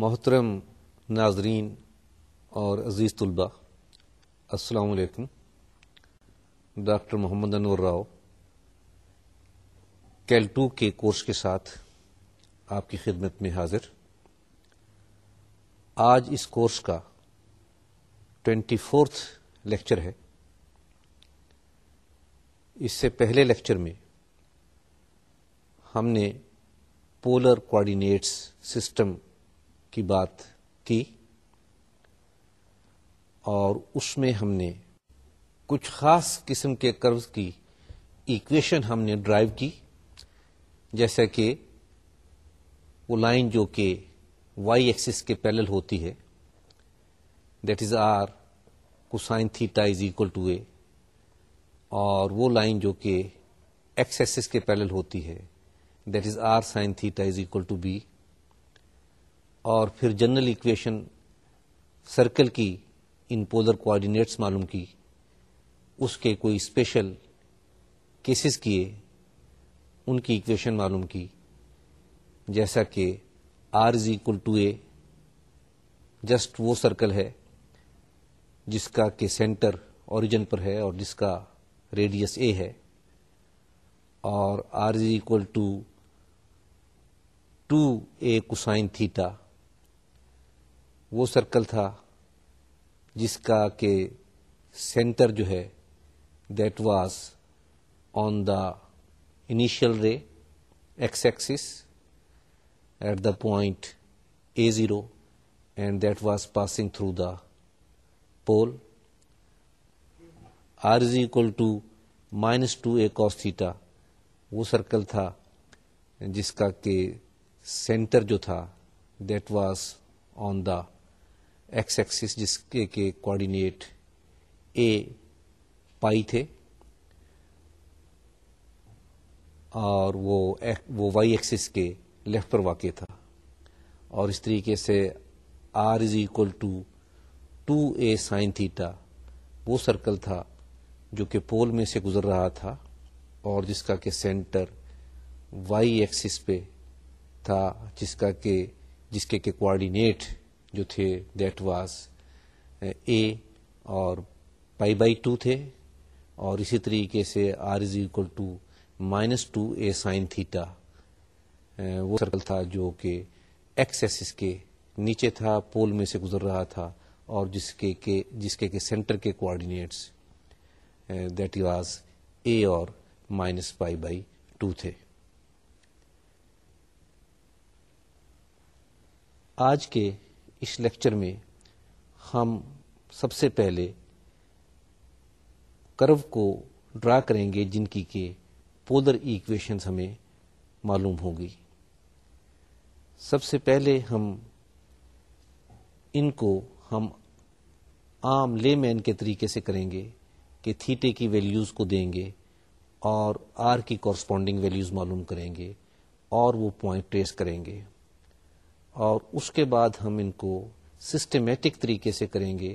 محترم ناظرین اور عزیز طلباء السلام علیکم ڈاکٹر محمد انور راؤ کیلٹو کے کورس کے ساتھ آپ کی خدمت میں حاضر آج اس کورس کا ٹوینٹی فورتھ لیکچر ہے اس سے پہلے لیکچر میں ہم نے پولر کوآڈینیٹس سسٹم کی بات کی اور اس میں ہم نے کچھ خاص قسم کے کروز کی ایکویشن ہم نے ڈرائیو کی جیسے کہ وہ لائن جو کہ وائی ایکسس کے پیلل ہوتی ہے that is r cosine equal to a اور وہ لائن جو کہ ایکس ایکسس کے پیلل ہوتی ہے that is r sine theta is equal to b اور پھر جنرل اکویشن سرکل کی ان پولر کوآڈینیٹس معلوم کی اس کے کوئی اسپیشل کیسز کیے ان کی اکویشن معلوم کی جیسا کہ r is equal to a just وہ سرکل ہے جس کا کہ سینٹر اوریجن پر ہے اور جس کا ریڈیس اے ہے اور r is equal to two a cosine theta وہ سرکل تھا جس کا کہ سینٹر جو ہے that was on the initial ray x axis at the point a zero and that was passing through the pole r is equal to minus two a theta وہ circle تھا جس کا کہ سینٹر جو تھا that was on the x axis جس کے کے کوآڈینیٹ اے پائی تھے اور وہ وہ وائی ایکسس کے لیفٹ پر واقع تھا اور اس طریقے سے r is equal to two a sine theta وہ سرکل تھا جو کہ پول میں سے گزر رہا تھا اور جس کا کہ سینٹر وائی ایکسس پہ تھا جس کا کہ جس کے کہ کوآڈینیٹ جو تھے دیٹ واز اے اور پائی بائی ٹو تھے اور اسی طریقے سے r is equal to two minus a sine theta وہ سرکل تھا جو کہ ایکس ایس کے نیچے تھا پول میں سے گزر رہا تھا اور جس کے کے جس کے کے سینٹر کے کوآڈینیٹس دیٹ واز اے اور مائنس پائی بائی ٹو تھے آج کے اس لیکچر میں ہم سب سے پہلے کرو کو ڈرا کریں گے جن کی کہ پودر ایکویشنز ہمیں معلوم ہوگی سب سے پہلے ہم ان کو ہم عام لے مین کے طریقے سے کریں گے کہ تھیٹے کی ویلیوز کو دیں گے اور آر کی کورسپونڈنگ ویلیوز معلوم کریں گے اور وہ پوائنٹ ٹریس کریں گے اور اس کے بعد ہم ان کو سسٹمیٹک طریقے سے کریں گے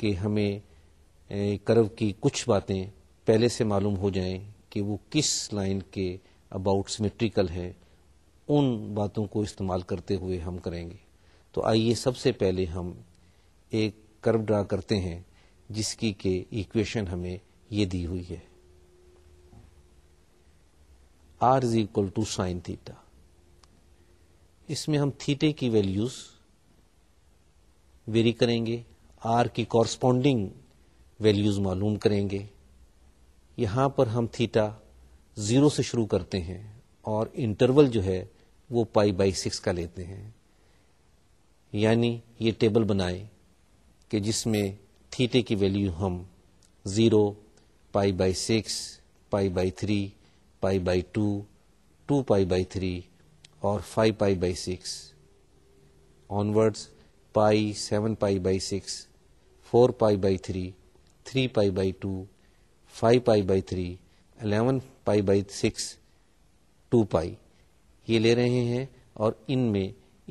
کہ ہمیں کرو کی کچھ باتیں پہلے سے معلوم ہو جائیں کہ وہ کس لائن کے اباؤٹ سمیٹریکل ہیں ان باتوں کو استعمال کرتے ہوئے ہم کریں گے تو آئیے سب سے پہلے ہم ایک کرو ڈرا کرتے ہیں جس کی کہ ایکویشن ہمیں یہ دی ہوئی ہے r is equal to sine theta اس میں ہم تھیٹے کی ویلیوز ویری کریں گے آر کی کورسپونڈنگ ویلیوز معلوم کریں گے یہاں پر ہم تھیٹا زیرو سے شروع کرتے ہیں اور انٹرول جو ہے وہ پائی بائی سکس کا لیتے ہیں یعنی یہ ٹیبل بنائیں کہ جس میں تھیٹے کی ویلیو ہم zero pi by six pi by three pi by two two pi by three اور five pi by six onwards pi seven pi by six four pi by three three pi by two five pi by three eleven pi by six two pi یہ لے رہے ہیں اور ان میں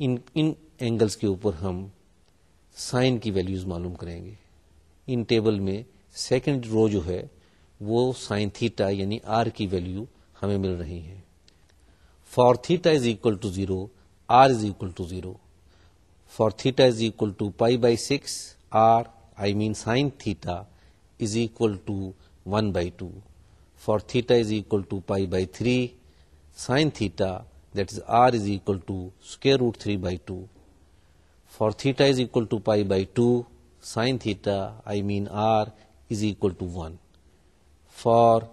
ان ان angles کے اوپر ہم سائن کی ویلیوز معلوم کریں گے ان ٹیبل میں سیکنڈ رو جو ہے وہ سائن تھیٹا یعنی آر کی ویلیو ہمیں مل رہی ہیں For theta is equal to 0, r is equal to 0. For theta is equal to pi by 6, r, I mean sine theta, is equal to 1 by 2. For theta is equal to pi by 3, sine theta, that is r, is equal to square root 3 by 2. For theta is equal to pi by 2, sine theta, I mean r, is equal to 1. For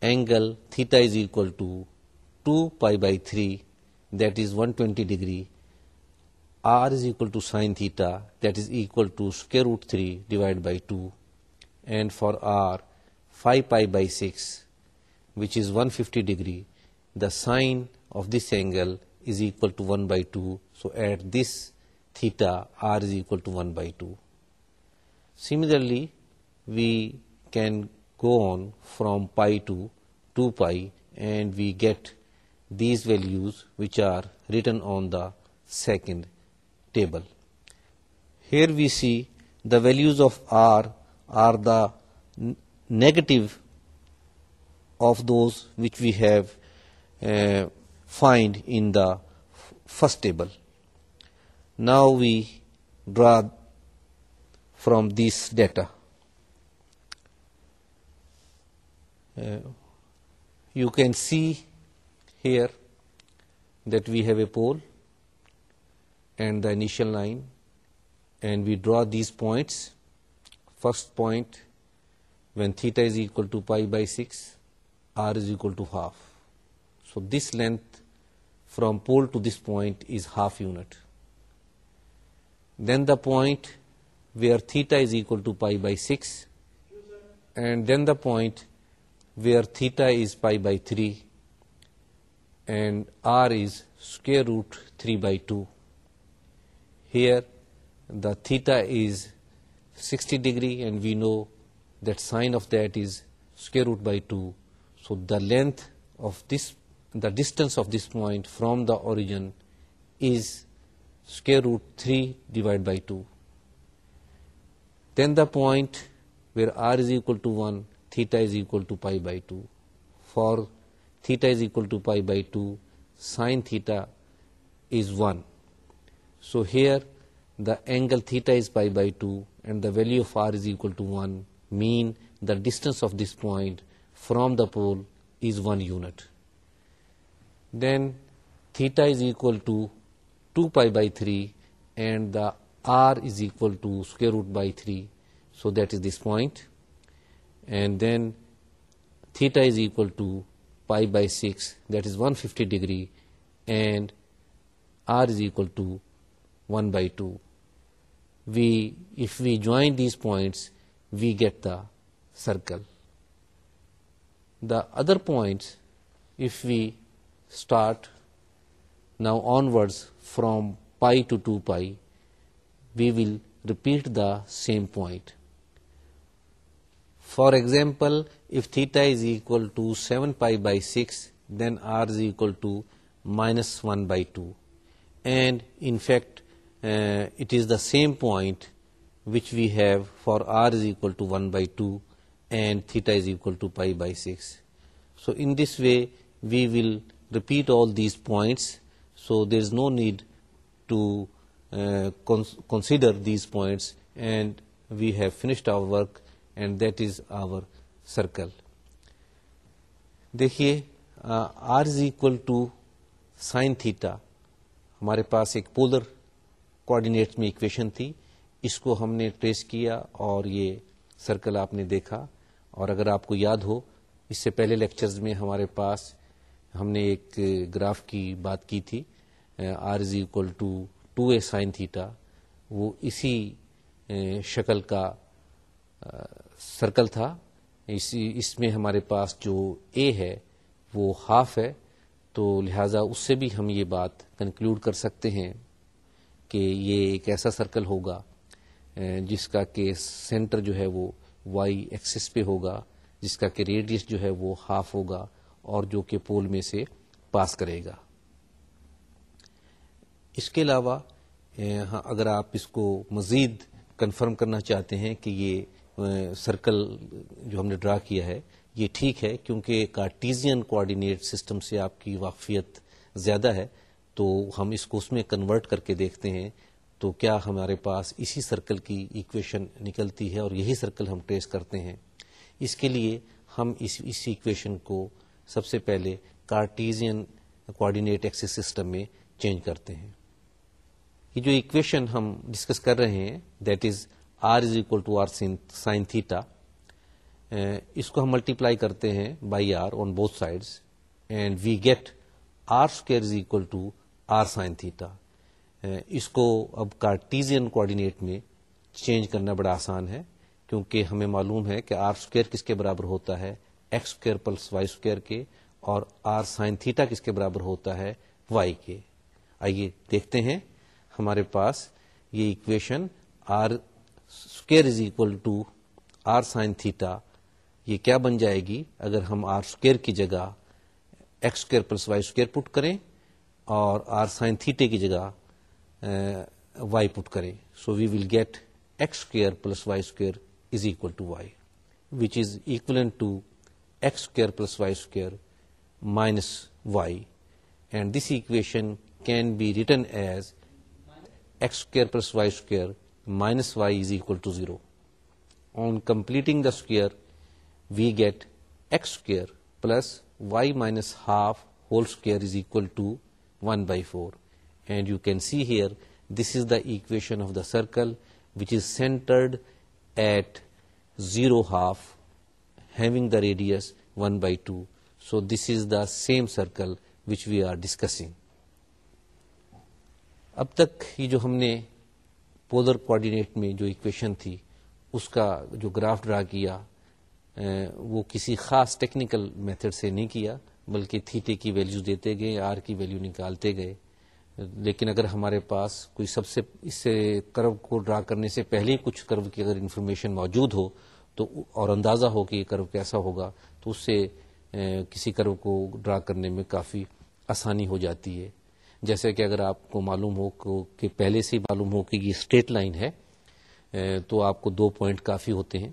angle theta is equal to 2 pi by 3, that is 120 degree. R is equal to sine theta, that is equal to square root 3 divided by 2. And for R, 5 pi by 6, which is 150 degree, the sine of this angle is equal to 1 by 2. So at this theta, R is equal to 1 by 2. Similarly, we can go on from pi to 2 pi and we get these values which are written on the second table. Here we see the values of R are the negative of those which we have uh, find in the first table. Now we draw from this data. Uh, you can see here that we have a pole and the initial line, and we draw these points. First point, when theta is equal to pi by 6, r is equal to half. So this length from pole to this point is half unit. Then the point where theta is equal to pi by 6, and then the point where theta is pi by 3 and r is square root 3 by 2. Here the theta is 60 degree and we know that sine of that is square root by 2. So the length of this, the distance of this point from the origin is square root 3 divided by 2. Then the point where r is equal to 1, theta is equal to pi by 2. For Theta is equal to pi by 2, sine theta is 1. So here the angle theta is pi by 2 and the value of r is equal to 1, mean the distance of this point from the pole is 1 unit. Then theta is equal to 2 pi by 3 and the r is equal to square root by 3. So that is this point. And then theta is equal to pi by 6, that is 150 degrees, and r is equal to 1 by 2. If we join these points, we get the circle. The other points, if we start now onwards from pi to 2 pi, we will repeat the same point. For example, if theta is equal to 7 pi by 6, then r is equal to minus 1 by 2. And in fact, uh, it is the same point which we have for r is equal to 1 by 2 and theta is equal to pi by 6. So, in this way, we will repeat all these points. So, there is no need to uh, consider these points, and we have finished our work, and that is our circle دیکھیے r is equal to sine theta ہمارے پاس ایک polar coordinate میں equation تھی اس کو ہم نے ٹریس کیا اور یہ سرکل آپ نے دیکھا اور اگر آپ کو یاد ہو اس سے پہلے لیکچرز میں ہمارے پاس ہم نے ایک گراف کی بات کی تھی r is equal to two a sine theta وہ اسی شکل کا سرکل تھا اسی اس میں ہمارے پاس جو اے ہے وہ ہاف ہے تو لہذا اس سے بھی ہم یہ بات کنکلوڈ کر سکتے ہیں کہ یہ ایک ایسا سرکل ہوگا جس کا کہ سینٹر جو ہے وہ وائی ایکسس پہ ہوگا جس کا کہ ریڈیس جو ہے وہ ہاف ہوگا اور جو کہ پول میں سے پاس کرے گا اس کے علاوہ ہاں، اگر آپ اس کو مزید کنفرم کرنا چاہتے ہیں کہ یہ سرکل جو ہم نے ڈرا کیا ہے یہ ٹھیک ہے کیونکہ کارٹیزین کوآڈینیٹ سسٹم سے آپ کی واقفیت زیادہ ہے تو ہم اس کو اس میں کنورٹ کر کے دیکھتے ہیں تو کیا ہمارے پاس اسی سرکل کی ایکویشن نکلتی ہے اور یہی سرکل ہم ٹریس کرتے ہیں اس کے لیے ہم اس اس ایکویشن کو سب سے پہلے کارٹیزین کوآڈینیٹ ایکسس سسٹم میں چینج کرتے ہیں یہ جو ایکویشن ہم ڈسکس کر رہے ہیں that is r is equal to r sine theta اس کو ہم ملٹیپلائی کرتے ہیں by r on both sides and we get r square is equal to r sine theta اس کو اب کارٹیزین کوآڈینیٹ میں چینج کرنا بڑا آسان ہے کیونکہ ہمیں معلوم ہے کہ آر اسکوئر کس کے برابر ہوتا ہے x square plus y square کے اور آر سائن تھیٹا کس کے برابر ہوتا ہے وائی کے آئیے دیکھتے ہیں ہمارے پاس یہ equation r square is equal to r sine theta یہ کیا بن جائے گی اگر ہم آر اسکوئر کی جگہ x square plus y square put کریں اور آر سائن تھیٹے کی جگہ وائی پٹ کریں so we will get x square plus y square is equal to y which is equal to x square plus y square minus y and this equation can be written as x square plus y square minus y is equal to zero on completing the square we get x square plus y minus half whole square is equal to one by four and you can see here this is the equation of the circle which is centred at zero half having the radius one by two so this is the same circle which we are discussing اب تک جو ہم نے polar coordinate میں جو equation تھی اس کا جو گراف ڈرا کیا وہ کسی خاص ٹیکنیکل میتھڈ سے نہیں کیا بلکہ تھیٹے کی ویلیو دیتے گئے آر کی ویلیو نکالتے گئے لیکن اگر ہمارے پاس کوئی سب سے اس سے کرو کو ڈرا کرنے سے پہلے کچھ کرو کی اگر انفارمیشن موجود ہو تو اور اندازہ ہو کہ یہ کرو کیسا ہوگا تو اس سے کسی کرو کو ڈرا کرنے میں کافی آسانی ہو جاتی ہے جیسے کہ اگر آپ کو معلوم ہو کہ پہلے سے معلوم ہو کہ یہ اسٹیٹ لائن ہے تو آپ کو دو پوائنٹ کافی ہوتے ہیں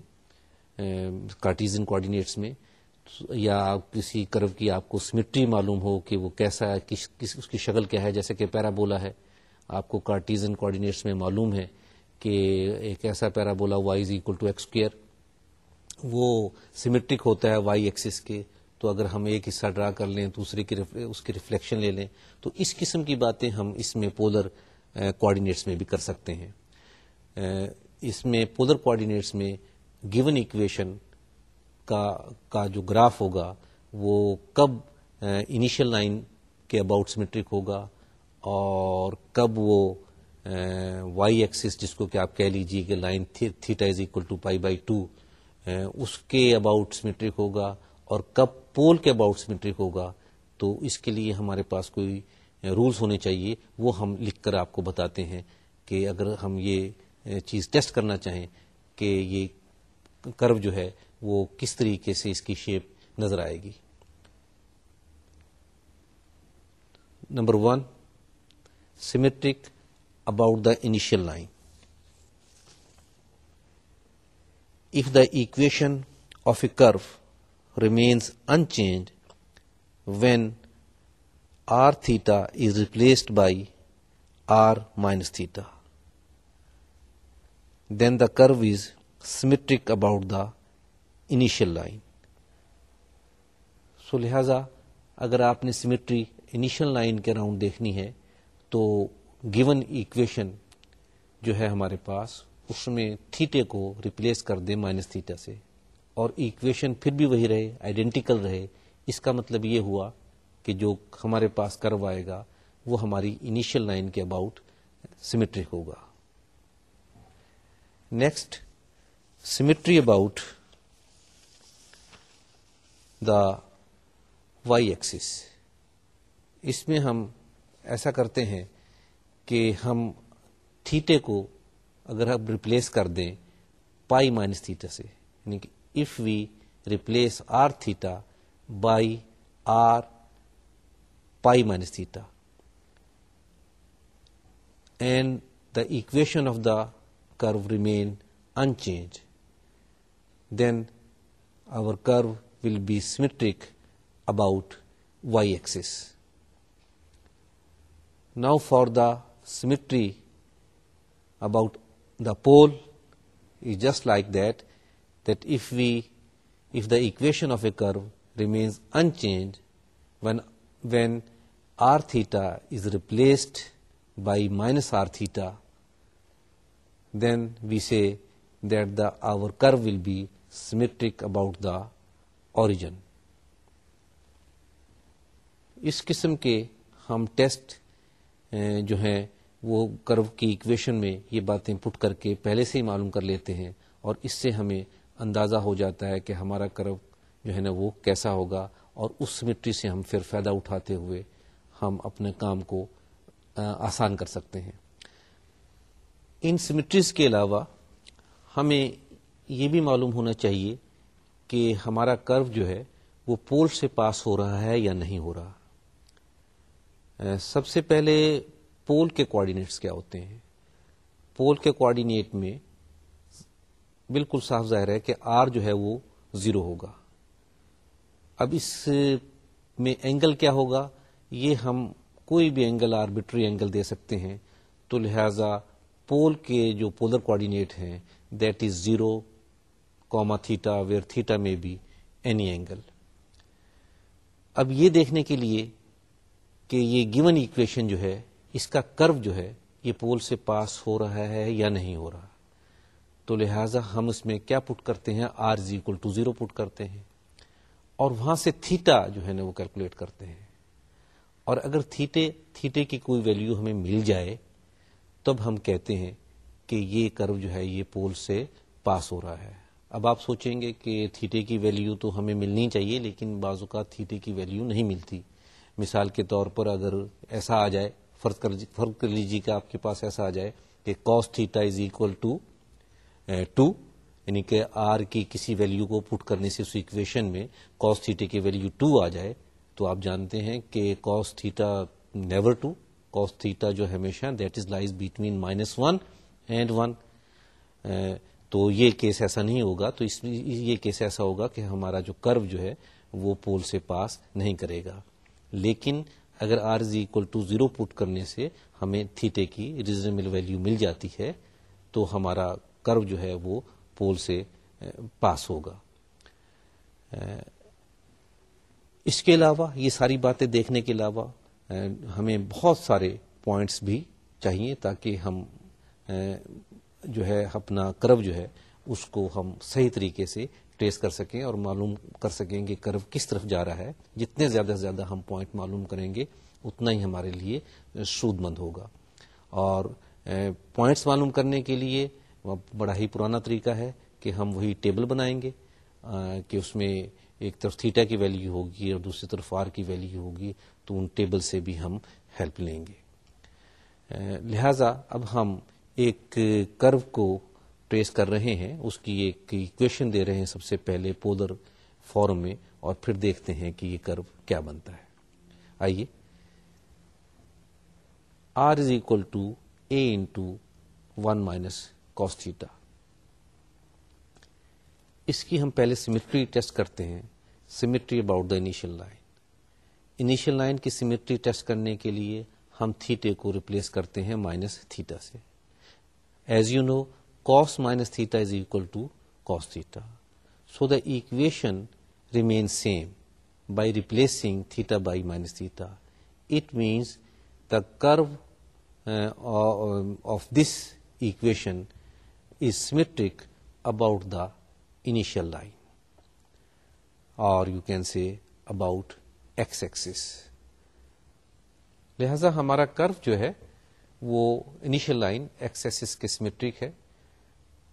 کارٹیزن کوآڈینیٹس میں یا کسی کرو کی آپ کو سمٹری معلوم ہو کہ وہ کیسا ہے اس کی شکل کیا ہے جیسے کہ پیرا بولا ہے آپ کو کارٹیزن کوآڈینیٹس میں معلوم ہے کہ ایک parabola y is equal to square وہ سمیٹرک ہوتا ہے وائی ایکسس کے تو اگر ہم ایک حصہ ڈرا کر لیں دوسرے کی اس کی ریفلیکشن لے لیں تو اس قسم کی باتیں ہم اس میں پولر کوآڈینیٹس میں بھی کر سکتے ہیں اس میں پولر کوآڈینیٹس میں گیون اکویشن کا کا جو گراف ہوگا وہ کب انیشل لائن کے اباؤٹ سمیٹرک ہوگا اور کب وہ وائی ایکسس جس کو کہ آپ کہہ لیجیے کہ line theta is equal to pi by two اس کے اباؤٹ سمیٹرک ہوگا اور کب پول کے اباؤٹ سیمیٹرک ہوگا تو اس کے لیے ہمارے پاس کوئی رولز ہونے چاہیے وہ ہم لکھ کر آپ کو بتاتے ہیں کہ اگر ہم یہ چیز ٹیسٹ کرنا چاہیں کہ یہ کرو جو ہے وہ کس طریقے سے اس کی شیپ نظر آئے گی number one symmetric about the initial line if the equation of a curve remains unchanged when r theta is replaced by r minus theta. Then the curve is symmetric about the initial line. So, لہذا اگر آپ نے symmetry initial line کے round دیکھنی ہے تو given equation جو ہے ہمارے پاس اس میں تھیٹے کو ریپلیس کر دیں مائنس تھیٹا سے اور اکویشن پھر بھی وہی رہے آئیڈینٹیکل رہے اس کا مطلب یہ ہوا کہ جو ہمارے پاس کرو آئے گا وہ ہماری انیشیل لائن کے اباؤٹ سیمیٹری ہوگا next symmetry about the y axis اس میں ہم ایسا کرتے ہیں کہ ہم تھیٹے کو اگر ہم ریپلیس کر دیں پائی مائنس تھیٹا سے یعنی کہ if we replace r theta by r pi minus theta. And the equation of the curve remain unchanged. Then our curve will be symmetric about y-axis. Now for the symmetry about the pole is just like that. Equation of a curve remains when when when theta is replaced by minus r theta then we say that the our curve will be symmetric about the origin اس قسم کے ہم test جو ہیں وہ کرو کی equation میں یہ باتیں پٹ کر کے پہلے سے ہی معلوم کر لیتے ہیں اور اس سے ہمیں اندازہ ہو جاتا ہے کہ ہمارا کرو جو ہے نا وہ کیسا ہوگا اور اس مٹی سے ہم پھر فائدہ اٹھاتے ہوئے ہم اپنے کام کو آسان کر سکتے ہیں ان سمیٹریز کے علاوہ ہمیں یہ بھی معلوم ہونا چاہیے کہ ہمارا کرو جو ہے وہ پول سے پاس ہو رہا ہے یا نہیں ہو رہا سب سے پہلے پول کے کوارڈینیٹس کیا ہوتے ہیں پول کے کوارڈینیٹ میں بالکل صاف ظاہر ہے کہ آر جو ہے وہ زیرو ہوگا اب اس میں اینگل کیا ہوگا یہ ہم کوئی بھی اینگل آربیٹری اینگل دے سکتے ہیں تو لہذا پول کے جو پولر کوآڈینیٹ ہیں that is zero comma theta where theta میں بھی اینی اینگل اب یہ دیکھنے کے لیے کہ یہ گیون ایکویشن جو ہے اس کا کرو جو ہے یہ پول سے پاس ہو رہا ہے یا نہیں ہو رہا تو لہٰذا ہم اس میں کیا پٹ کرتے ہیں r is equal to zero put کرتے ہیں اور وہاں سے تھیٹا جو ہے نا وہ کیلکولیٹ کرتے ہیں اور اگر تھیٹے تھیٹے کی کوئی ویلیو ہمیں مل جائے تب ہم کہتے ہیں کہ یہ کرو جو ہے یہ پول سے پاس ہو رہا ہے اب آپ سوچیں گے کہ تھیٹے کی ویلیو تو ہمیں ملنی چاہیے لیکن بعض اوقات تھیٹے کی ویلیو نہیں ملتی مثال کے طور پر اگر ایسا آ جائے فرض فرق کر لیجیے کہ آپ کے پاس ایسا آ جائے کہ cos theta is equal to two یعنی کہ آر کی کسی ویلیو کو پٹ کرنے سے اس اکویشن میں کاس تھیٹے کی ویلیو ٹو آ جائے تو آپ جانتے ہیں کہ cos theta never two cos theta جو ہمیشہ that is lies between minus one and one تو یہ کیس ایسا نہیں ہوگا تو اس یہ کیس ایسا ہوگا کہ ہمارا جو کرو جو ہے وہ پول سے پاس نہیں کرے گا لیکن اگر r is equal to zero put کرنے سے ہمیں تھیٹے کی ریزنیبل ویلیو مل جاتی ہے تو ہمارا کرو جو ہے وہ پول سے پاس ہوگا اس کے علاوہ یہ ساری باتیں دیکھنے کے علاوہ ہمیں بہت سارے پوائنٹس بھی چاہیے تاکہ ہم جو ہے اپنا کرو جو ہے اس کو ہم صحیح طریقے سے ٹریس کر سکیں اور معلوم کر سکیں کہ کرو کس طرف جا رہا ہے جتنے زیادہ سے زیادہ ہم پوائنٹ معلوم کریں گے اتنا ہی ہمارے لیے سود مند ہوگا اور پوائنٹس معلوم کرنے کے لیے بڑا ہی پرانا طریقہ ہے کہ ہم وہی ٹیبل بنائیں گے کہ اس میں ایک طرف تھیٹا کی ویلیو ہوگی اور دوسری طرف آر کی ویلیو ہوگی تو ان ٹیبل سے بھی ہم ہیلپ لیں گے لہذا اب ہم ایک کرو کو ٹریس کر رہے ہیں اس کی ایک ایکویشن دے رہے ہیں سب سے پہلے پولر فارم میں اور پھر دیکھتے ہیں کہ یہ کرو کیا بنتا ہے آئیے r is equal to a into one minus theta اس کی ہم پہلے سیمیٹری ٹیسٹ کرتے ہیں symmetry about the initial line initial line کی سیمیٹری ٹیسٹ کرنے کے لیے ہم تھیٹے کو ریپلیس کرتے ہیں مائنس تھیٹا سے as you know cos minus theta is equal to theta so the equation remain same by replacing theta by minus theta it means the curve of this equation symmetric about the initial line اور you can say about x axis لہذا ہمارا curve جو ہے وہ initial line x axis کے symmetric ہے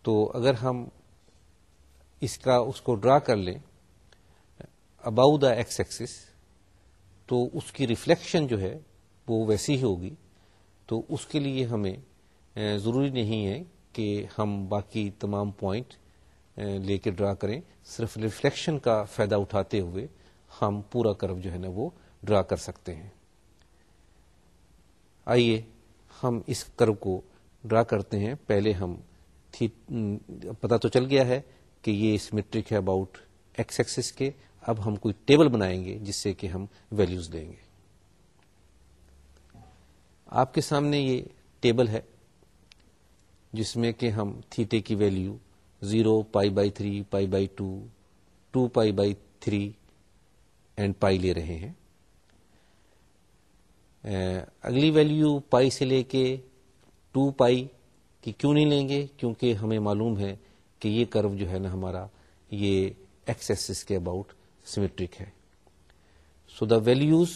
تو اگر ہم اس کا اس کو ڈرا کر لیں اباؤ دا ایکس ایکسس تو اس کی ریفلیکشن جو ہے وہ ویسی ہی ہوگی تو اس کے لیے ہمیں ضروری نہیں ہے کہ ہم باقی تمام پوائنٹ لے کے ڈرا کریں صرف ریفلیکشن کا فائدہ اٹھاتے ہوئے ہم پورا کرو جو ہے نا وہ ڈرا کر سکتے ہیں آئیے ہم اس کرو کو ڈرا کرتے ہیں پہلے ہم پتا تو چل گیا ہے کہ یہ میٹرک ہے اباؤٹ ایکس ایکسس کے اب ہم کوئی ٹیبل بنائیں گے جس سے کہ ہم ویلیوز دیں گے آپ کے سامنے یہ ٹیبل ہے جس میں کہ ہم تھیٹے کی value zero pi by three pi by two two pi by three and pi لے رہے ہیں اگلی ویلیو پائی سے لے کے ٹو پائی کی کیوں نہیں لیں گے کیونکہ ہمیں معلوم ہے کہ یہ کرو جو ہے نا ہمارا یہ ایکس کے اباؤٹ سیمیٹرک ہے so the values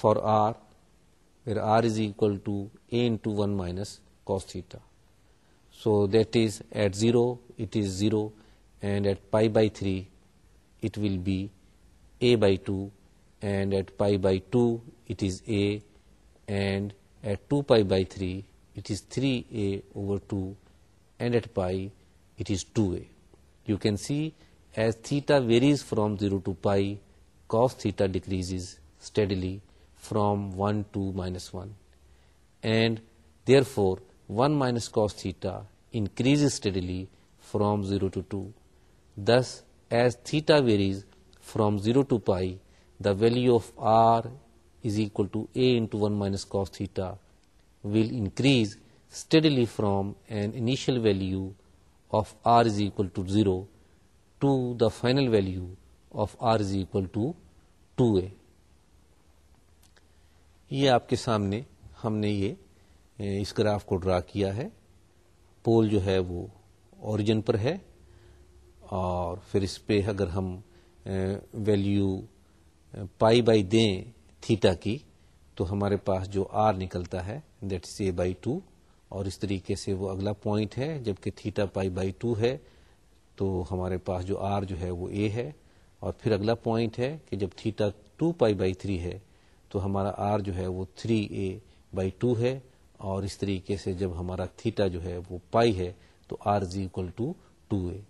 for r r is equal to a two one minus cos theta So that is at 0 it is 0, and at pi by 3 it will be a by 2, and at pi by 2 it is a, and at 2 pi by 3 it is 3a over 2, and at pi it is 2a. You can see as theta varies from 0 to pi, cos theta decreases steadily from 1 to minus 1, and therefore one minus cos theta increase steadily from zero to two this as theta varies from zero to pi the value of r is equal a two one minus cos theta will increase steadily from an initial value of r is equal to zero to the final value of r is equal to two a یہ آپ کے سامنے ہم نے یہ اس graph کو ڈرا کیا ہے پول جو ہے وہ اوریجن پر ہے اور پھر اس پہ اگر ہم ویلیو پائی بائی دیں تھیٹا کی تو ہمارے پاس جو آر نکلتا ہے دیٹ اے بائی ٹو اور اس طریقے سے وہ اگلا پوائنٹ ہے جبکہ تھیٹا پائی بائی ٹو ہے تو ہمارے پاس جو آر جو ہے وہ اے ہے اور پھر اگلا پوائنٹ ہے کہ جب theta two pi by three ہے تو ہمارا آر جو ہے وہ تھری اے بائی ٹو ہے اور اس طریقے سے جب ہمارا تھیٹا جو ہے وہ پائی ہے تو r is equal to two a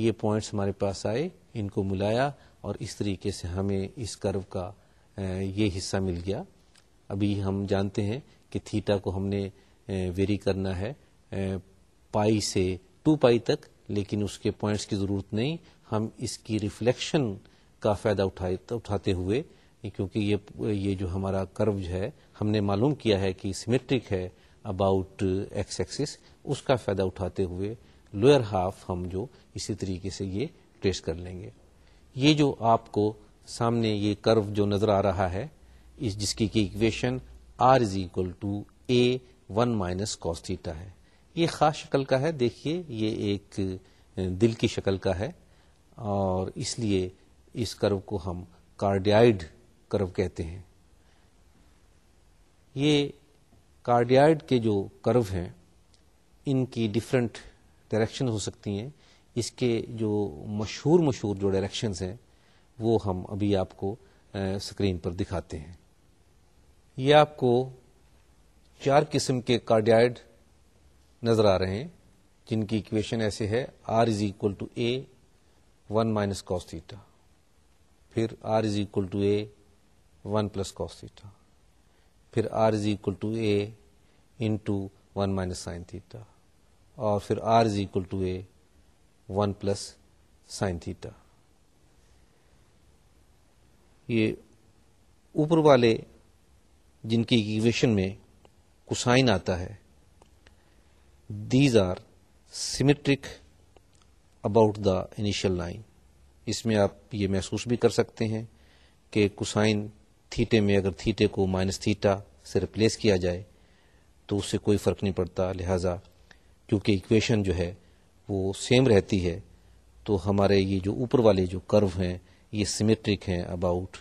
یہ پوائنٹس ہمارے پاس آئے ان کو ملایا اور اس طریقے سے ہمیں اس کرو کا یہ حصہ مل گیا ابھی ہم جانتے ہیں کہ تھیٹا کو ہم نے ویری کرنا ہے پائی سے ٹو پائی تک لیکن اس کے پوائنٹس کی ضرورت نہیں ہم اس کی ریفلیکشن کا فائدہ اٹھاتے ہوئے کیونکہ یہ یہ جو ہمارا کرو ہے ہم نے معلوم کیا ہے کہ سیمیٹرک ہے اباؤٹ ایکس ایکسس اس کا فائدہ اٹھاتے ہوئے لوئر ہاف ہم جو اسی طریقے سے یہ ٹریس کر لیں گے یہ جو آپ کو سامنے یہ کرو جو نظر آ رہا ہے اس جس کی کہ equation r is equal to a one minus cos theta ہے یہ خاص شکل کا ہے دیکھیے یہ ایک دل کی شکل کا ہے اور اس لیے اس کرو کو ہم کارڈیائڈ کرو کہتے ہیں یہ کارڈیاڈ کے جو کرو ہیں ان کی ڈفرنٹ ڈائریکشن ہو سکتی ہیں اس کے جو مشہور مشہور جو ڈائریکشنز ہیں وہ ہم ابھی آپ کو اسکرین پر دکھاتے ہیں یہ آپ کو چار قسم کے کارڈیاڈ نظر آ رہے ہیں جن کی اکویشن ایسے ہے r is equal to a one minus cos theta پھر r is equal to a one plus cos theta پھر r equal to a into one minus sine theta اور پھر r equal to a one plus sine theta یہ اوپر والے جن کی equation میں کسائن آتا ہے these are symmetric about the initial line اس میں آپ یہ محسوس بھی کر سکتے ہیں کہ کسائن تھیٹے میں اگر تھیٹے کو مائنس تھیٹا سے ریپلیس کیا جائے تو اس سے کوئی فرق نہیں پڑتا لہذا کیونکہ ایکویشن جو ہے وہ سیم رہتی ہے تو ہمارے یہ جو اوپر والے جو کرو ہیں یہ سیمیٹرک ہیں اباؤٹ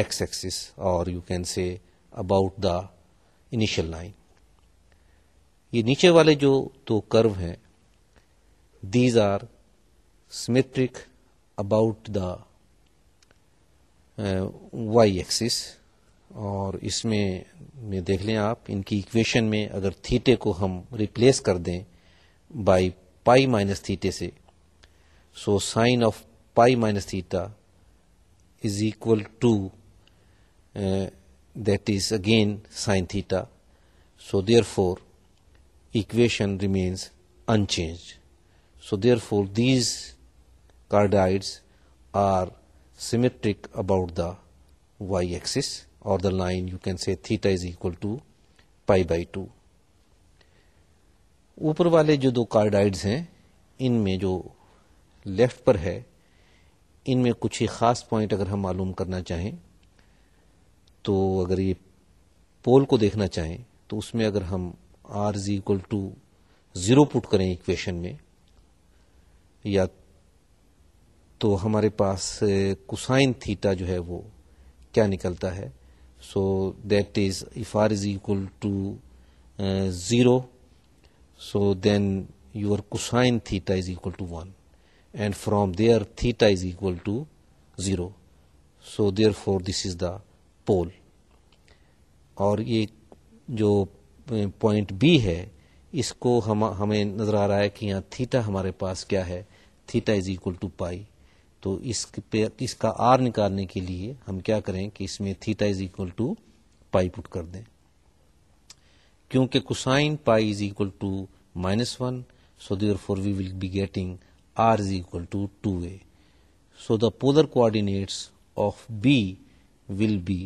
ایکس ایکسس اور you can say about the initial line یہ نیچے والے جو دو کرو ہیں these are symmetric about the y axis اور اس میں میں دیکھ لیں آپ ان کی ایکویشن میں اگر تھیٹے کو ہم ریپلیس کر دیں بائی پائی مائنس تھیٹے سے so sine of pi minus theta is equal to that is again sine theta so therefore equation remains unchanged so therefore these cardioids are symmetric about the y axis اور the line you can see theta is equal to pi by two اوپر والے جو دو کارڈائڈز ہیں ان میں جو left پر ہے ان میں کچھ ہی خاص پوائنٹ اگر ہم معلوم کرنا چاہیں تو اگر یہ پول کو دیکھنا چاہیں تو اس میں اگر ہم r is equal to zero put کریں اکویشن میں یا تو ہمارے پاس کسائن تھیٹا جو ہے وہ کیا نکلتا ہے so that is r is equal to zero so then your cosine theta is equal to one and from there theta is equal to zero so therefore this is the pole اور یہ جو point B ہے اس کو ہم ہمیں نظر آ رہا ہے کہ یہاں تھیٹا ہمارے پاس کیا ہے theta is equal to pi تو اس پہ اس کا آر نکالنے کے لیے ہم کیا کریں کہ اس میں theta is equal to pi put کر دیں کیونکہ cosine pi is equal to minus one so therefore we will be getting r is equal to two a so the polar coordinates of B will be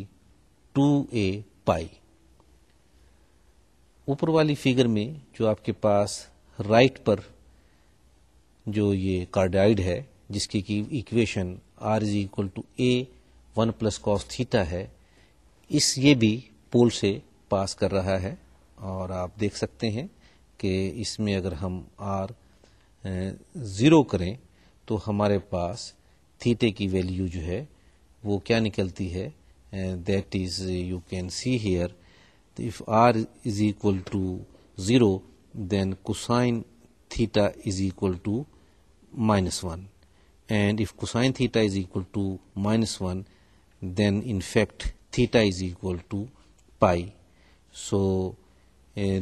two a pi اوپر والی figure میں جو آپ کے پاس right right پر جو یہ کارڈائڈ ہے جس کی کی equation r is equal to a one plus cos theta ہے اس یہ بھی پول سے پاس کر رہا ہے اور آپ دیکھ سکتے ہیں کہ اس میں اگر ہم آر زیرو کریں تو ہمارے پاس تھیٹے کی ویلیو جو ہے وہ کیا نکلتی ہے that is you can see here if r is equal to zero then cosine theta is equal to minus one and if cosine theta is equal to minus one then in fact theta is equal to pi so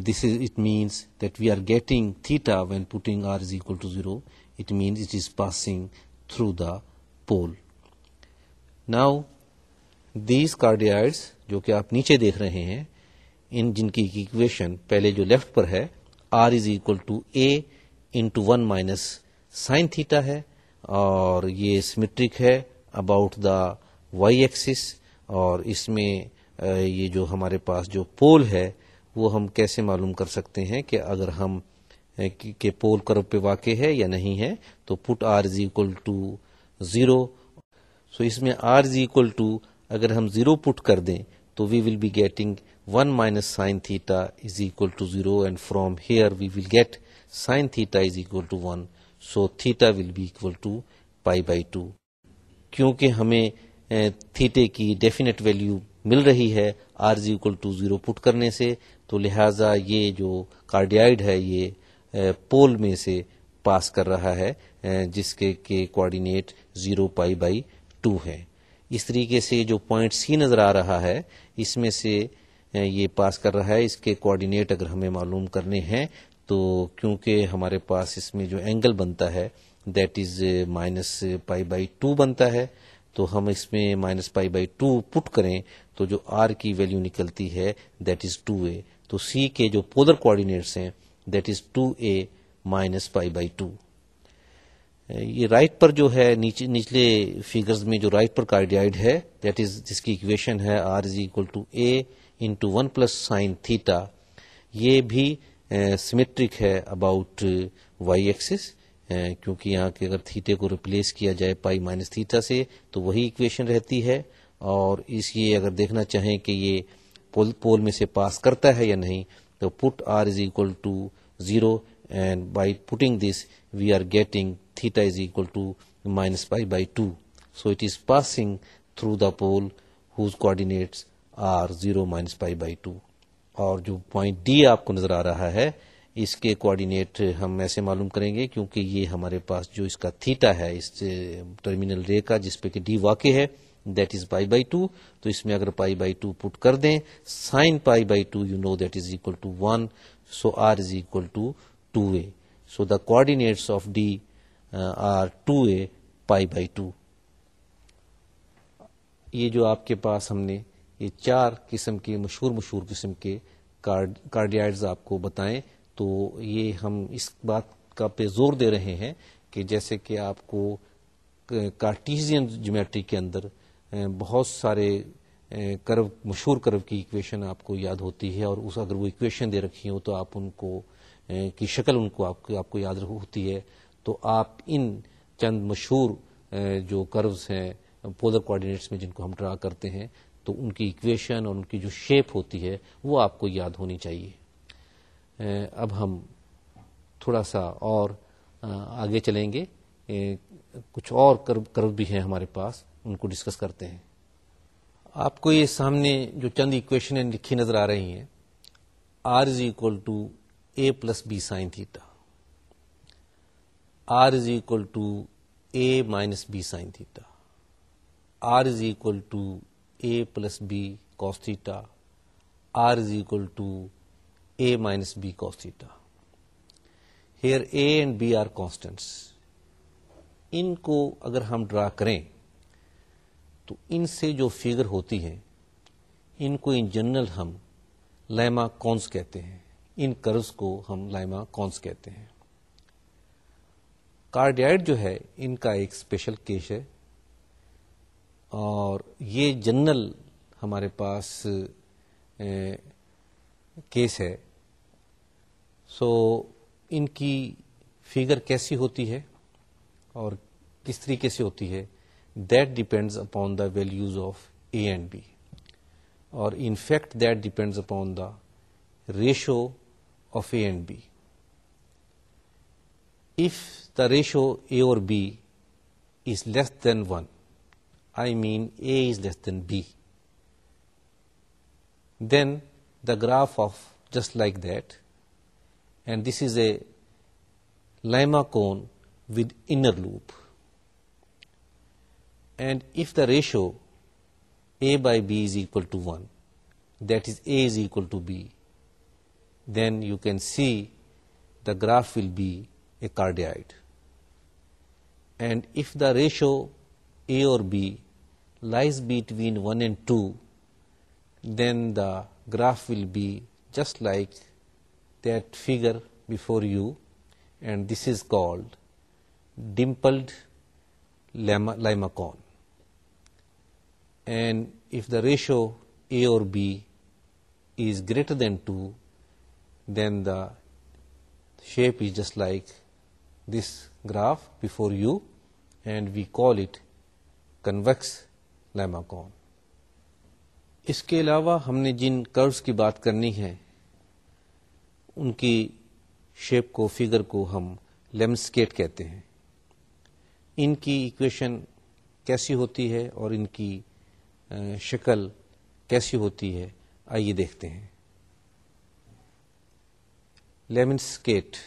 this is it means that we are getting theta when putting r is equal to zero it means it is passing through the pole now these cardioids جو کہ آپ نیچے دیکھ رہے ہیں ان جن کی equation پہلے جو لیفٹ پر ہے r is equal to a into one minus sine theta ہے اور یہ سمیٹرک ہے اباؤٹ دا وائی ایکسس اور اس میں یہ جو ہمارے پاس جو پول ہے وہ ہم کیسے معلوم کر سکتے ہیں کہ اگر ہم کہ پول کرو پہ واقع ہے یا نہیں ہے تو put r is equal to zero so اس میں آر از اکول ٹو اگر ہم زیرو پٹ کر دیں تو we will be getting one minus sine theta is equal to zero and from here we will get sine theta is equal to one so theta will be equal to pi by two کیونکہ ہمیں تھیٹے کی definite value مل رہی ہے r is equal to zero put کرنے سے تو لہذا یہ جو کارڈیائڈ ہے یہ پول میں سے پاس کر رہا ہے جس کے کے coordinate zero pi by two ہے اس طریقے سے جو پوائنٹ سی نظر آ رہا ہے اس میں سے یہ پاس کر رہا ہے اس کے کوآڈینیٹ اگر ہمیں معلوم کرنے ہیں تو کیونکہ ہمارے پاس اس میں جو اینگل بنتا ہے that is minus pi by two بنتا ہے تو ہم اس میں minus pi by two put کریں تو جو آر کی ویلیو نکلتی ہے دیٹ از ٹو اے تو سی کے جو پولر کوآڈینیٹس ہیں that is two a minus pi by two یہ رائٹ پر جو ہے نچلے فیگر میں جو رائٹ پر کارڈیائڈ ہے دیٹ از جس کی اکویشن ہے r is equal to a into one plus sine theta یہ بھی سیمیٹرک ہے اباؤٹ وائی ایکسس کیونکہ یہاں کے اگر تھیٹے کو ریپلیس کیا جائے پائی مائنس تھیٹا سے تو وہی ایکویشن رہتی ہے اور اس لیے اگر دیکھنا چاہیں کہ یہ پول پول میں سے پاس کرتا ہے یا نہیں تو put r is equal to zero and by putting this we are getting theta is equal to minus pi by two so it is passing through the pole whose coordinates are zero minus pi by two اور جو point D آپ کو نظر آ رہا ہے اس کے coordinate ہم ایسے معلوم کریں گے کیونکہ یہ ہمارے پاس جو اس کا تھیٹا ہے اس ٹرمینل رے کا جس پہ کہ ڈی واقع ہے that is pi by two تو اس میں اگر پائی بائی ٹو پٹ کر دیں sine pi by two you know that is equal to one so r is equal to two a so the coordinates of D are two a pi by two یہ جو آپ کے پاس ہم نے یہ چار قسم کے مشہور مشہور قسم کے کارڈیاڈز آپ کو بتائیں تو یہ ہم اس بات کا پہ زور دے رہے ہیں کہ جیسے کہ آپ کو کارٹیزین جیومیٹری کے اندر بہت سارے کرو مشہور کرو کی اکویشن آپ کو یاد ہوتی ہے اور اس اگر وہ اکویشن دے رکھی ہو تو آپ ان کو کی شکل ان کو آپ کو یاد ہوتی ہے تو آپ ان چند مشہور جو کروز ہیں پولر کوآڈینیٹس میں جن کو ہم ڈرا کرتے ہیں تو ان کی اکویشن اور ان کی جو شیپ ہوتی ہے وہ آپ کو یاد ہونی چاہیے اب ہم تھوڑا سا اور آگے چلیں گے کچھ اور کرو بھی ہیں ہمارے پاس ان کو ڈسکس کرتے ہیں آپ کو یہ سامنے جو چند اکویشن لکھی نظر آ رہی ہیں r is equal to a plus b sine theta r is equal to a minus b sine theta r is equal to a plus b cos theta r is equal to a minus b cos theta here a and b are constants ان کو اگر ہم ڈرا کریں تو ان سے جو figure ہوتی ہے ان کو ان جنرل ہم لائما کونس کہتے ہیں ان کرز کو ہم لائما کونس کہتے ہیں کارڈیائڈ جو ہے ان کا ایک اسپیشل کیس ہے اور یہ جنرل ہمارے پاس کیس ہے سو ان کی فیگر کیسی ہوتی ہے اور کس طریقے سے ہوتی ہے that depends upon the values of a and b اور in fact that depends upon the ratio of a and b if the ratio a اور b is less than one I mean A is less than B, then the graph of just like that, and this is a Lima cone with inner loop, and if the ratio A by B is equal to 1, that is A is equal to B, then you can see the graph will be a cardioid. And if the ratio a or B lies between 1 and 2, then the graph will be just like that figure before you, and this is called dimpled Lima cone. And if the ratio A or B is greater than 2, then the shape is just like this graph before you, and we call it convex limacon اس کے علاوہ ہم نے جن cruise کی بات کرنی ہے ان کی شیپ کو فگر کو ہم لیمسکیٹ کہتے ہیں ان کی ایکویشن کیسی ہوتی ہے اور ان کی شکل کیسی ہوتی ہے آئیے دیکھتے ہیں lemniscate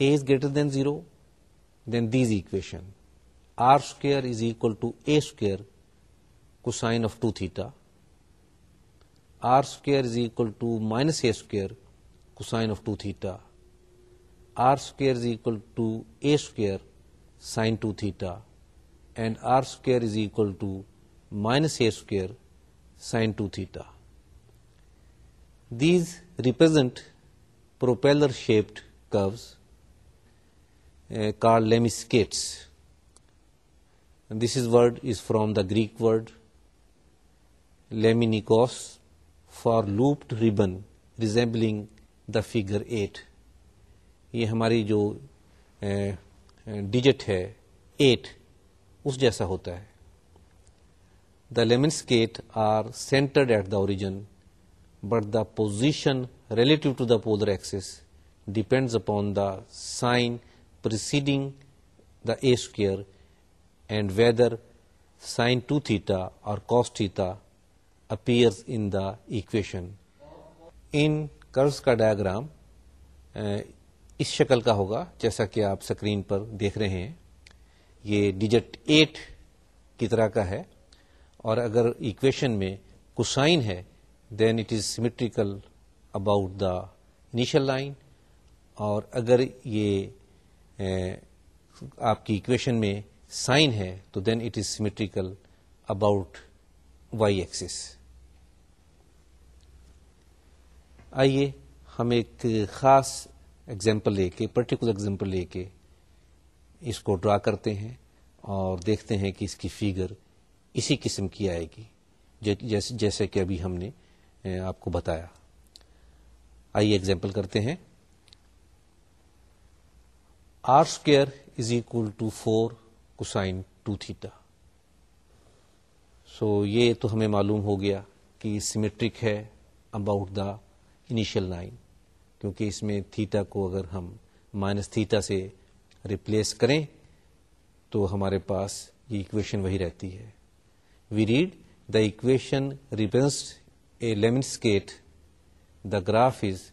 a is greater than zero then these equation r square is equal to a square cosine of 2 theta, r square is equal to minus a square cosine of 2 theta, r square is equal to a square sine 2 theta, and r square is equal to minus a square sine 2 theta. These represent propeller shaped curves uh, called lemniscates. This is word is from the Greek word lemniscus for looped ribbon resembling the figure eight یہ ہماری جو digit ہے at اس جیسا ہوتا ہے the lemniscates are centred at the origin but the position relative to the polar axis depends upon the sign preceding the a square and whether sine two theta or cos theta appears in the equation in curves کا diagram اس شکل کا ہوگا جیسا کہ آپ screen پر دیکھ رہے ہیں یہ ڈیجٹ ایٹ کی طرح کا ہے اور اگر ایکویشن میں کسائن ہے then it is symmetrical about the initial line اور اگر یہ آپ کی ایکویشن میں سائن ہے تو then it is symmetrical about y axis آئیے ہم ایک خاص ایگزامپل لے کے پرٹیکولر ایگزامپل لے کے اس کو ڈرا کرتے ہیں اور دیکھتے ہیں کہ اس کی فیگر اسی قسم کی آئے گی جیسے کہ ابھی ہم نے آپ کو بتایا آئیے ایگزامپل کرتے ہیں r square is equal to four cosine two theta so یہ تو ہمیں معلوم ہو گیا کہ سیمیٹرک ہے اباؤٹ دا انیشیل لائن کیونکہ اس میں تھیٹا کو اگر ہم مائنس تھیٹا سے ریپلیس کریں تو ہمارے پاس یہ اکویشن وہی رہتی ہے we read the equation wraps a lemniscate the graph is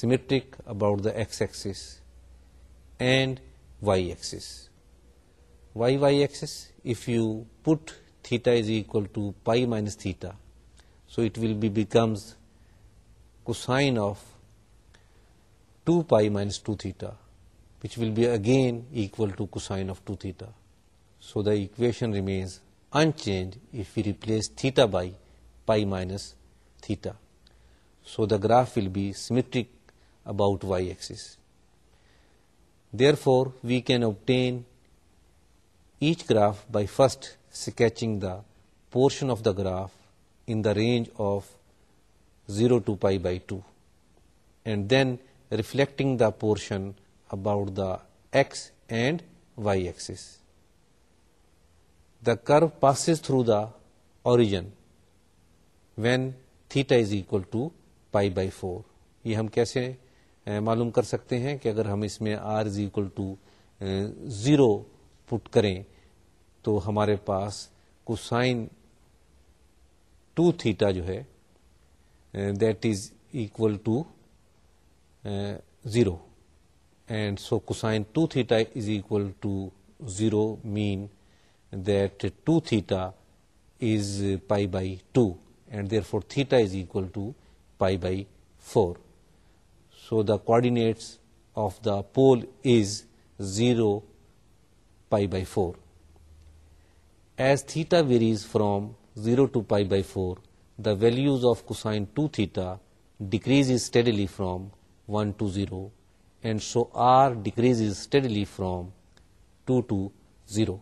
symmetric about the x axis and y axis y axis, if you put theta is equal to pi minus theta, so it will becomes cosine of 2 pi minus 2 theta, which will be again equal to cosine of 2 theta. So the equation remains unchanged if we replace theta by pi minus theta. So the graph will be symmetric about y axis. Therefore, we can obtain each graph by first sketching the portion of the graph in the range of zero to pi by two and then reflecting the portion about the x and y axes the curve passes through the origin when theta is equal to pi by four یہ ہم کیسے معلوم کر سکتے ہیں کہ اگر ہم اس میں r is equal to zero put کریں تو ہمارے پاس کوسائن ٹو تھیٹا جو ہے that is equal to zero and so cosine two theta is equal to zero mean that two theta is pi by two and therefore theta is equal to pi by four so the coordinates of the pole is zero pi by 4. As theta varies from 0 to pi by 4, the values of cosine 2 theta decreases steadily from 1 to 0, and so r decreases steadily from 2 to 0.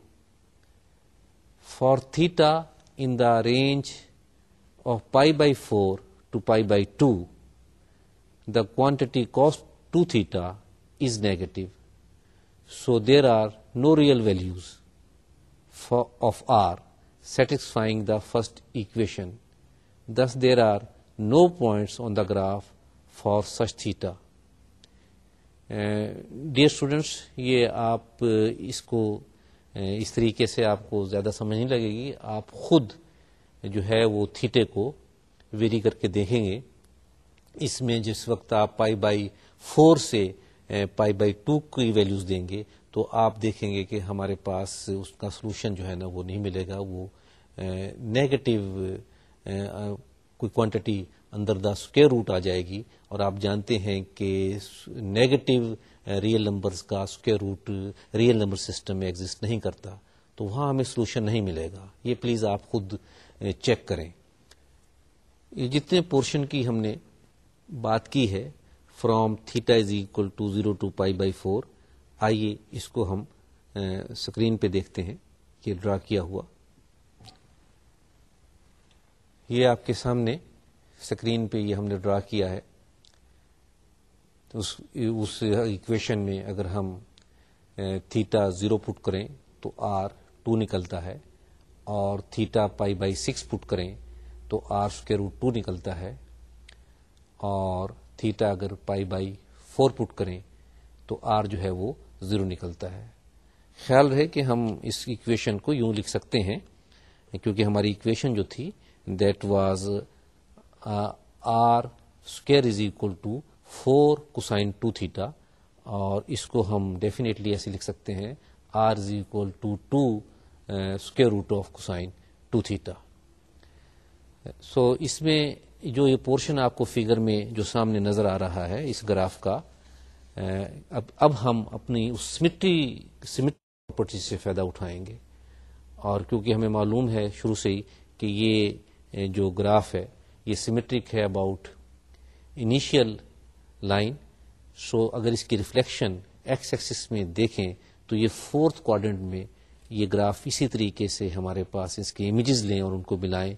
For theta in the range of pi by 4 to pi by 2, the quantity cos 2 theta is negative. So there are no real values of r satisfying the first equation this there are no points on the graph for such theta dear students یہ آپ uh, اس کو uh, اس طریقے سے آپ کو زیادہ سمجھ نہیں لگے گی آپ خود جو ہے وہ تھیٹے کو ویری کر کے دیکھیں گے اس میں جس وقت آپ پائی بائی فور سے پائی بائی ٹو کی ویلوز دیں گے تو آپ دیکھیں گے کہ ہمارے پاس اس کا سلوشن جو ہے نا وہ نہیں ملے گا وہ نیگیٹو کوئی کوانٹٹی اندر دا اسکوئر روٹ آ جائے گی اور آپ جانتے ہیں کہ نیگیٹو ریئل نمبرز کا square root real number system میں ایگزٹ نہیں کرتا تو وہاں ہمیں سولوشن نہیں ملے گا یہ پلیز آپ خود چیک کریں یہ جتنے پورشن کی ہم نے بات کی ہے from theta is equal to zero to pi by four آئیے اس کو ہم اسکرین پہ دیکھتے ہیں کہ ڈرا کیا ہوا یہ آپ کے سامنے اسکرین پہ یہ ہم نے ڈرا کیا ہے اس ایکویشن میں اگر ہم تھیٹا زیرو پٹ کریں تو آر ٹو نکلتا ہے اور theta pi by six put کریں تو آر اسکی روٹ ٹو نکلتا ہے اور تھیٹا اگر پائی بائی فور پٹ کریں تو آر جو ہے وہ زیرو نکلتا ہے خیال رہے کہ ہم اس اکویشن کو یوں لکھ سکتے ہیں کیونکہ ہماری اکویشن جو تھی that was r square is equal to four cosine two theta اور اس کو ہم ڈیفینیٹلی ایسے لکھ سکتے ہیں r is equal to two square root of cosine two theta so اس میں جو یہ پورشن آپ کو فگر میں جو سامنے نظر آ رہا ہے اس گراف کا اب اب ہم اپنی اس سمٹری سمٹری پراپرٹی سے فائدہ اٹھائیں گے اور کیونکہ ہمیں معلوم ہے شروع سے ہی کہ یہ جو گراف ہے یہ سیمیٹرک ہے اباؤٹ انیشیل لائن سو اگر اس کی ریفلیکشن ایکس ایکسس میں دیکھیں تو یہ فورتھ کوارڈنٹ میں یہ گراف اسی طریقے سے ہمارے پاس اس کے امیجز لیں اور ان کو ملائیں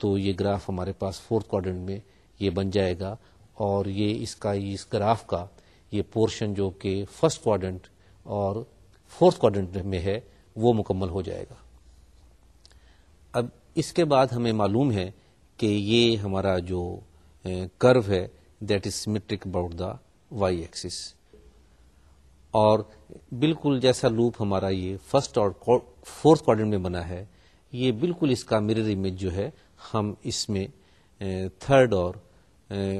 تو یہ گراف ہمارے پاس فورتھ کوارڈنٹ میں یہ بن جائے گا اور یہ اس کا اس گراف کا یہ پورشن جو کہ فرسٹ کوارڈنٹ اور فورتھ کوارڈنٹ میں ہے وہ مکمل ہو جائے گا اب اس کے بعد ہمیں معلوم ہے کہ یہ ہمارا جو کرو ہے that is symmetric about the y axis اور بالکل جیسا لوپ ہمارا یہ فرسٹ اور فورتھ کوارڈنٹ میں بنا ہے یہ بالکل اس کا مرر امیج جو ہے ہم اس میں تھرڈ اور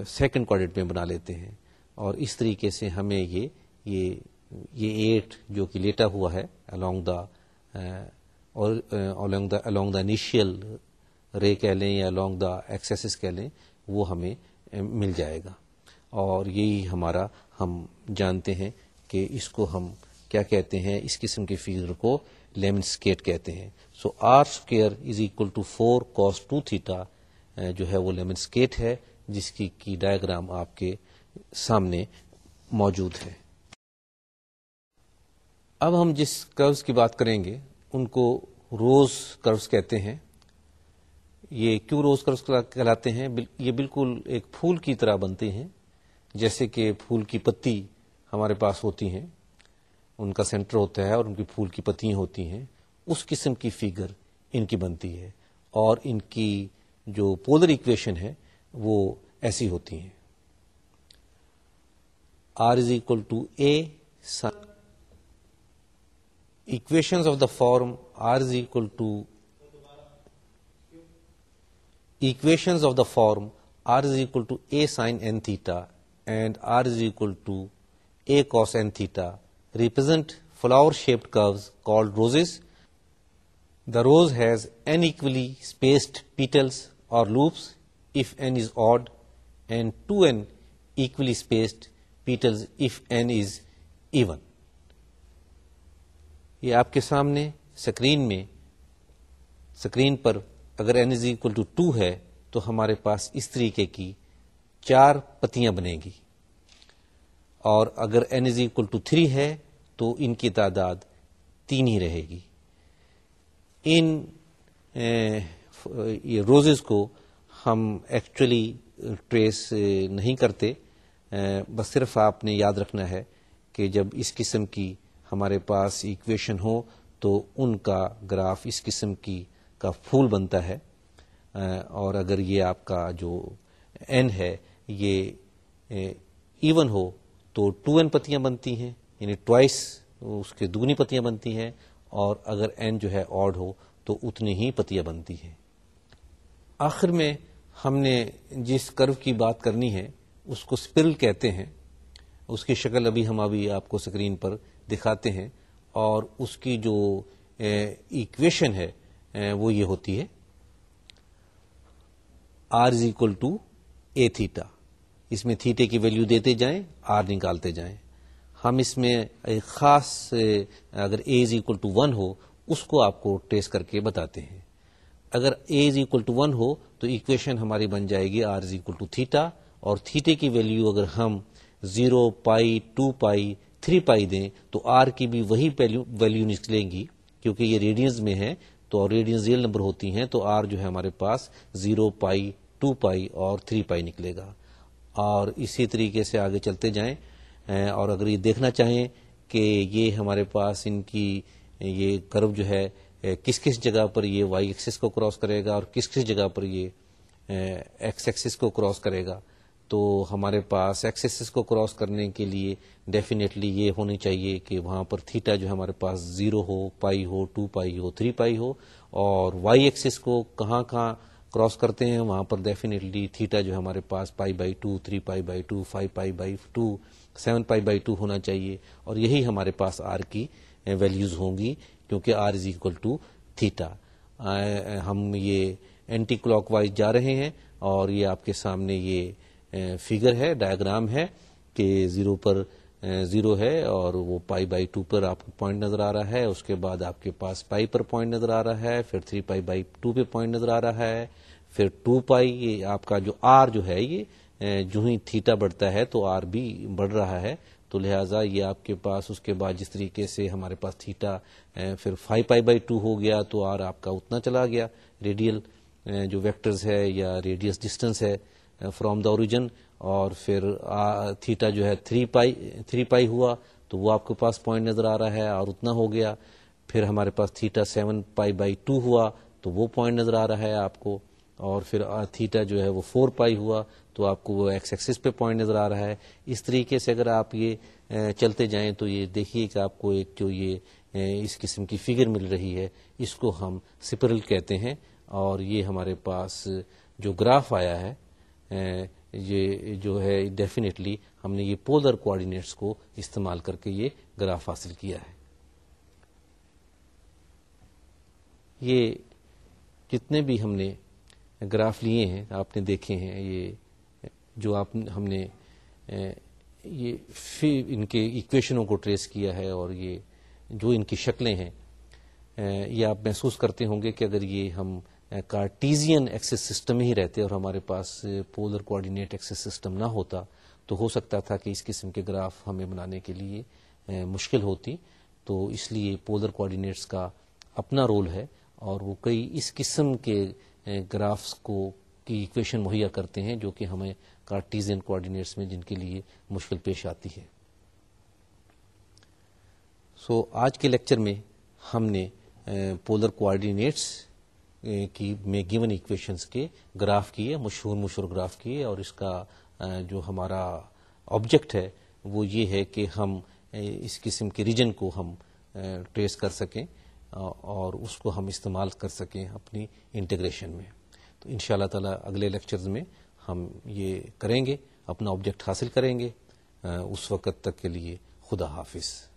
سیکنڈ کوارڈنٹ میں بنا لیتے ہیں اور اس طریقے سے ہمیں یہ یہ ایٹ جو کہ لیٹا ہوا ہے along داگ the along the initial ray کہہ لیں یا الانگ دا ایکسیسز کہہ لیں وہ ہمیں uh, مل جائے گا اور یہی ہمارا ہم جانتے ہیں کہ اس کو ہم کیا کہتے ہیں اس قسم کے فیگر کو لیمن اسکیٹ کہتے ہیں so r square is equal to four cos two theta جو ہے وہ لیمن اسکیٹ ہے جس کی کی ڈائگرام آپ کے سامنے موجود ہے اب ہم جس کروز کی بات کریں گے ان کو روز کروز کہتے ہیں یہ کیوں روز کروز کہلاتے ہیں یہ بالکل ایک پھول کی طرح بنتے ہیں جیسے کہ پھول کی پتی ہمارے پاس ہوتی ہیں ان کا سینٹر ہوتا ہے اور ان کی پھول کی پتیاں ہوتی ہیں اس قسم کی فیگر ان کی بنتی ہے اور ان کی جو پولر ایکویشن ہے وہ ایسی ہوتی ہیں R is equal to A sin. Equations of the form R is equal to A sin n theta and R is equal to A cos n theta represent flower shaped curves called roses. The rose has n equally spaced petals or loops if n is odd and 2n equally spaced petals if n is even یہ آپ کے سامنے screen میں screen پر اگر n is equal to two ہے تو ہمارے پاس اس طریقے کی چار پتیاں بنے گی اور اگر n is equal to three ہے تو ان کی تعداد تین ہی رہے گی ان روزز کو ہم ایکچولی ٹریس نہیں کرتے بس صرف آپ نے یاد رکھنا ہے کہ جب اس قسم کی ہمارے پاس ایکویشن ہو تو ان کا گراف اس قسم کی کا پھول بنتا ہے اور اگر یہ آپ کا جو این ہے یہ ایون ہو تو ٹو این پتیاں بنتی ہیں یعنی ٹوائس اس کے دگنی پتیاں بنتی ہیں اور اگر این جو ہے آڈ ہو تو اتنی ہی پتیاں بنتی ہیں آخر میں ہم نے جس کرو کی بات کرنی ہے اس کو اسپل کہتے ہیں اس کی شکل ابھی ہم ابھی آپ کو اسکرین پر دکھاتے ہیں اور اس کی جو ایکویشن ہے وہ یہ ہوتی ہے r is equal to a theta اس میں تھیٹے کی ویلیو دیتے جائیں آر نکالتے جائیں ہم اس میں ایک خاص اگر a is equal to one ہو اس کو آپ کو ٹیسٹ کر کے بتاتے ہیں اگر a is equal to one ہو تو ایکویشن ہماری بن جائے گی r is equal to theta اور تھیٹے کی ویلیو اگر ہم zero pi two pi three pi دیں تو آر کی بھی وہی ویلیو نکلیں گی کیونکہ یہ ریڈینس میں ہے تو ریڈینس ریئل نمبر ہوتی ہیں تو آر جو ہے ہمارے پاس زیرو پائی ٹو پائی اور تھری پائی نکلے گا اور اسی طریقے سے آگے چلتے جائیں اور اگر یہ دیکھنا چاہیں کہ یہ ہمارے پاس ان کی یہ کرو جو ہے کس کس جگہ پر یہ وائی ایکسس کو کراس کرے گا اور کس کس جگہ پر یہ ایکس ایکسس کو کراس کرے گا تو ہمارے پاس ایکسیسز کو کراس کرنے کے لیے ڈیفینیٹلی یہ ہونی چاہیے کہ وہاں پر تھیٹا جو ہمارے پاس زیرو ہو پائی ہو ٹو پائی ہو تھری پائی ہو اور وائی ایکسیس کو کہاں کہاں کراس کرتے ہیں وہاں پر ڈیفینیٹلی تھیٹا جو ہمارے پاس pi by two three pi by two five pi by two seven pi by two ہونا چاہیے اور یہی ہمارے پاس آر کی ویلیوز ہوں گی کیونکہ r is equal to theta ہم یہ اینٹی کلاک وائز جا رہے ہیں اور یہ آپ کے سامنے یہ فگر ہے ڈائگرام ہے کہ زیرو پر زیرو ہے اور وہ پائی بائی ٹو پر آپ کو پوائنٹ نظر آ رہا ہے اس کے بعد آپ کے پاس پائی پر پوائنٹ نظر آ رہا ہے پھر تھری پائی بائی ٹو پہ پوائنٹ نظر آ رہا ہے پھر ٹو پائی یہ آپ کا جو آر جو ہے یہ جو ہی تھیٹا بڑھتا ہے تو آر بھی بڑھ رہا ہے تو لہٰذا یہ آپ کے پاس اس کے بعد جس طریقے سے ہمارے پاس تھیٹا پھر فائی پائی بائی ٹو ہو گیا تو آر آپ کا اتنا چلا گیا ریڈیل جو ویکٹرز ہے یا ریڈیس ڈسٹینس ہے فرام دا اوریجن اور پھر تھیٹا جو ہے تھری پائی تھری پائی ہوا تو وہ آپ کے پاس پوائنٹ نظر آ رہا ہے اور اتنا ہو گیا پھر ہمارے پاس theta seven pi by two ہوا تو وہ پوائنٹ نظر آ رہا ہے آپ کو اور پھر تھیٹا جو ہے وہ فور پائی ہوا تو آپ کو وہ ایکس ایکسس پہ پوائنٹ نظر آ رہا ہے اس طریقے سے اگر آپ یہ چلتے جائیں تو یہ دیکھیے کہ آپ کو ایک جو یہ اس قسم کی فگر مل رہی ہے اس کو ہم سپرل کہتے ہیں اور یہ ہمارے پاس جو گراف آیا ہے یہ جو ہے ڈیفینیٹلی ہم نے یہ پولر کوآڈینیٹس کو استعمال کر کے یہ گراف حاصل کیا ہے یہ جتنے بھی ہم نے گراف لیے ہیں آپ نے دیکھے ہیں یہ جو آپ ہم نے یہ ان کے ایکویشنوں کو ٹریس کیا ہے اور یہ جو ان کی شکلیں ہیں یہ آپ محسوس کرتے ہوں گے کہ اگر یہ ہم کارٹیزین ایکسس سسٹم ہی رہتے اور ہمارے پاس پولر کوآڈینیٹ ایکسس سسٹم نہ ہوتا تو ہو سکتا تھا کہ اس قسم کے گراف ہمیں بنانے کے لیے مشکل ہوتی تو اس لیے پولر کوآڈینیٹس کا اپنا رول ہے اور وہ کئی اس قسم کے گرافس کو کی ایکویشن مہیا کرتے ہیں جو کہ ہمیں کارٹیزین کوآڈینیٹس میں جن کے لیے مشکل پیش آتی ہے سو so, آج کے لیکچر میں ہم نے پولر کوآڈینیٹس کی میں گیون ایکویشنز کے گراف کیے مشہور مشہور گراف کیے اور اس کا جو ہمارا آبجیکٹ ہے وہ یہ ہے کہ ہم اس قسم کے ریجن کو ہم ٹریس کر سکیں اور اس کو ہم استعمال کر سکیں اپنی انٹیگریشن میں تو ان شاء اللہ تعالیٰ اگلے لیکچرز میں ہم یہ کریں گے اپنا آبجیکٹ حاصل کریں گے اس وقت تک کے لیے خدا حافظ